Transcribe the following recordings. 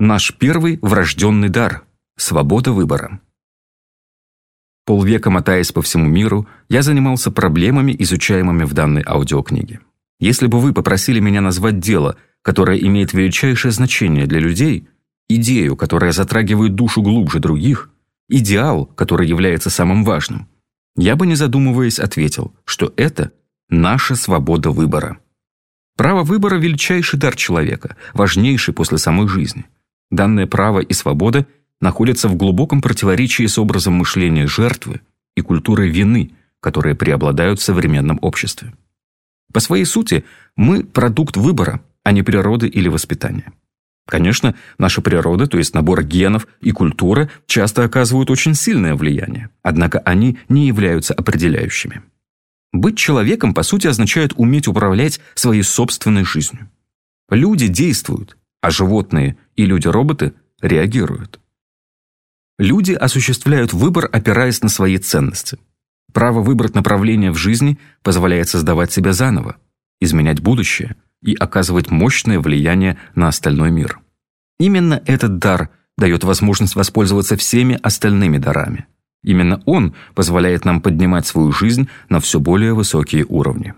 Наш первый врожденный дар – свобода выбора. Полвека мотаясь по всему миру, я занимался проблемами, изучаемыми в данной аудиокниге. Если бы вы попросили меня назвать дело, которое имеет величайшее значение для людей, идею, которая затрагивает душу глубже других, идеал, который является самым важным, я бы, не задумываясь, ответил, что это наша свобода выбора. Право выбора – величайший дар человека, важнейший после самой жизни. Данное право и свобода – находятся в глубоком противоречии с образом мышления жертвы и культурой вины, которые преобладают в современном обществе. По своей сути, мы – продукт выбора, а не природы или воспитания. Конечно, наша природа, то есть набор генов и культура, часто оказывают очень сильное влияние, однако они не являются определяющими. Быть человеком, по сути, означает уметь управлять своей собственной жизнью. Люди действуют, а животные и люди-роботы реагируют. Люди осуществляют выбор, опираясь на свои ценности. Право выбрать направление в жизни позволяет создавать себя заново, изменять будущее и оказывать мощное влияние на остальной мир. Именно этот дар дает возможность воспользоваться всеми остальными дарами. Именно он позволяет нам поднимать свою жизнь на все более высокие уровни.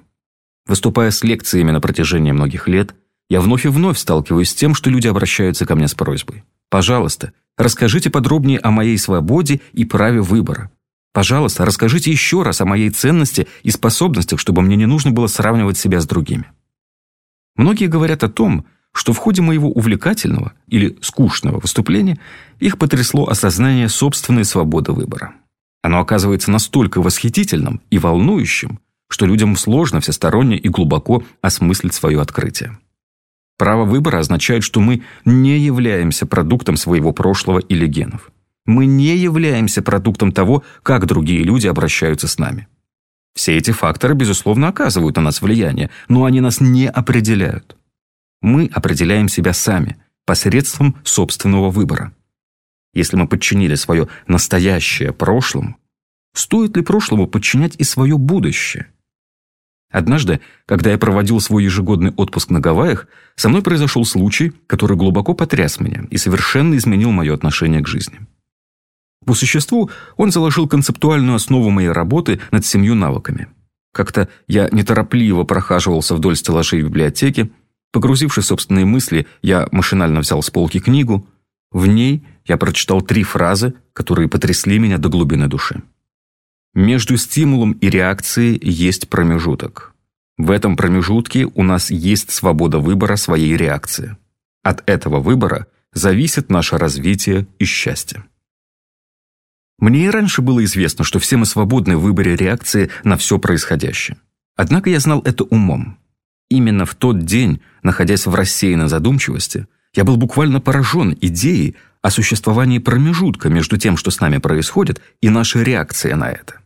Выступая с лекциями на протяжении многих лет, я вновь и вновь сталкиваюсь с тем, что люди обращаются ко мне с просьбой. Пожалуйста, расскажите подробнее о моей свободе и праве выбора. Пожалуйста, расскажите еще раз о моей ценности и способностях, чтобы мне не нужно было сравнивать себя с другими. Многие говорят о том, что в ходе моего увлекательного или скучного выступления их потрясло осознание собственной свободы выбора. Оно оказывается настолько восхитительным и волнующим, что людям сложно всесторонне и глубоко осмыслить свое открытие. Право выбора означает, что мы не являемся продуктом своего прошлого или генов. Мы не являемся продуктом того, как другие люди обращаются с нами. Все эти факторы, безусловно, оказывают на нас влияние, но они нас не определяют. Мы определяем себя сами, посредством собственного выбора. Если мы подчинили свое настоящее прошлому, стоит ли прошлому подчинять и свое будущее – Однажды, когда я проводил свой ежегодный отпуск на Гавайях, со мной произошел случай, который глубоко потряс меня и совершенно изменил мое отношение к жизни. По существу, он заложил концептуальную основу моей работы над семью навыками. Как-то я неторопливо прохаживался вдоль стеллажей библиотеки, погрузившись в собственные мысли, я машинально взял с полки книгу. В ней я прочитал три фразы, которые потрясли меня до глубины души. Между стимулом и реакцией есть промежуток. В этом промежутке у нас есть свобода выбора своей реакции. От этого выбора зависит наше развитие и счастье. Мне и раньше было известно, что все мы свободны в выборе реакции на все происходящее. Однако я знал это умом. Именно в тот день, находясь в рассеянной задумчивости, я был буквально поражен идеей о существовании промежутка между тем, что с нами происходит, и нашей реакцией на это.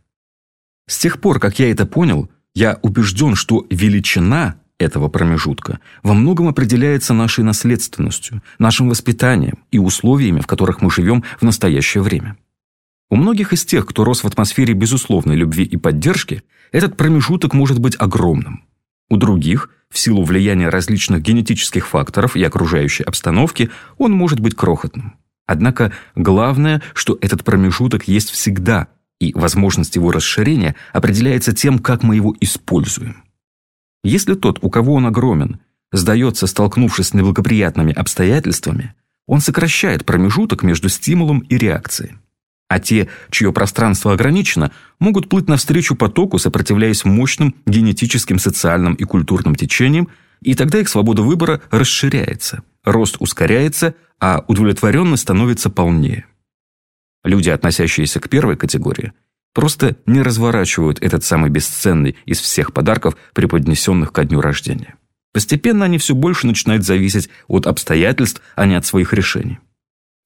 С тех пор, как я это понял, я убежден, что величина этого промежутка во многом определяется нашей наследственностью, нашим воспитанием и условиями, в которых мы живем в настоящее время. У многих из тех, кто рос в атмосфере безусловной любви и поддержки, этот промежуток может быть огромным. У других, в силу влияния различных генетических факторов и окружающей обстановки, он может быть крохотным. Однако главное, что этот промежуток есть всегда, и возможность его расширения определяется тем, как мы его используем. Если тот, у кого он огромен, сдается, столкнувшись с неблагоприятными обстоятельствами, он сокращает промежуток между стимулом и реакцией. А те, чье пространство ограничено, могут плыть навстречу потоку, сопротивляясь мощным генетическим, социальным и культурным течениям, и тогда их свобода выбора расширяется, рост ускоряется, а удовлетворенность становится полнее. Люди, относящиеся к первой категории, просто не разворачивают этот самый бесценный из всех подарков, преподнесенных ко дню рождения. Постепенно они все больше начинают зависеть от обстоятельств, а не от своих решений.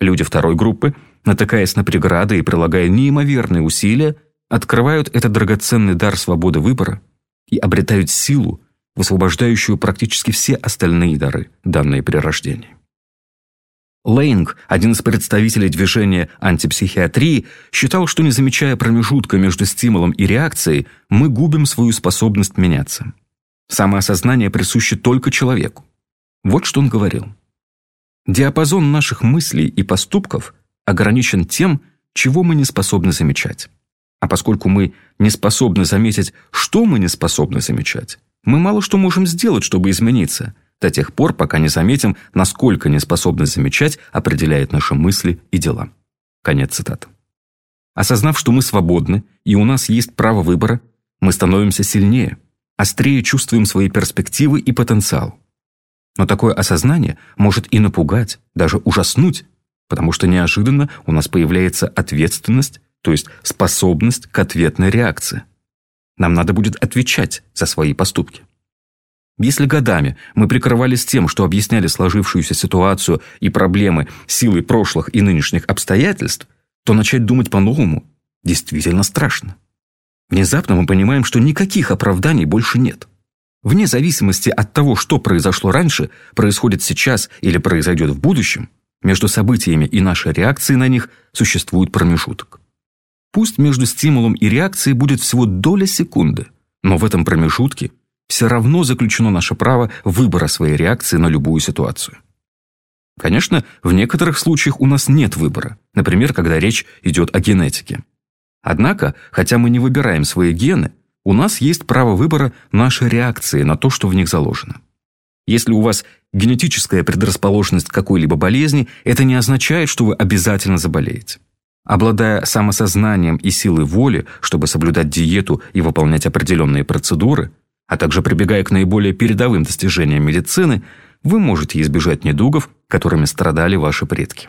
Люди второй группы, натыкаясь на преграды и прилагая неимоверные усилия, открывают этот драгоценный дар свободы выбора и обретают силу, высвобождающую практически все остальные дары, данные при рождении. Лейнг, один из представителей движения антипсихиатрии, считал, что не замечая промежутка между стимулом и реакцией, мы губим свою способность меняться. Самоосознание присуще только человеку. Вот что он говорил. Диапазон наших мыслей и поступков ограничен тем, чего мы не способны замечать. А поскольку мы не способны заметить, что мы не способны замечать, мы мало что можем сделать, чтобы измениться, до тех пор, пока не заметим, насколько неспособность замечать определяет наши мысли и дела. Конец цитаты. Осознав, что мы свободны и у нас есть право выбора, мы становимся сильнее, острее чувствуем свои перспективы и потенциал. Но такое осознание может и напугать, даже ужаснуть, потому что неожиданно у нас появляется ответственность, то есть способность к ответной реакции. Нам надо будет отвечать за свои поступки. Если годами мы прикрывались тем, что объясняли сложившуюся ситуацию и проблемы силой прошлых и нынешних обстоятельств, то начать думать по-новому действительно страшно. Внезапно мы понимаем, что никаких оправданий больше нет. Вне зависимости от того, что произошло раньше, происходит сейчас или произойдет в будущем, между событиями и нашей реакцией на них существует промежуток. Пусть между стимулом и реакцией будет всего доля секунды, но в этом промежутке все равно заключено наше право выбора своей реакции на любую ситуацию. Конечно, в некоторых случаях у нас нет выбора, например, когда речь идет о генетике. Однако, хотя мы не выбираем свои гены, у нас есть право выбора нашей реакции на то, что в них заложено. Если у вас генетическая предрасположенность к какой-либо болезни, это не означает, что вы обязательно заболеете. Обладая самосознанием и силой воли, чтобы соблюдать диету и выполнять определенные процедуры, а также прибегая к наиболее передовым достижениям медицины, вы можете избежать недугов, которыми страдали ваши предки.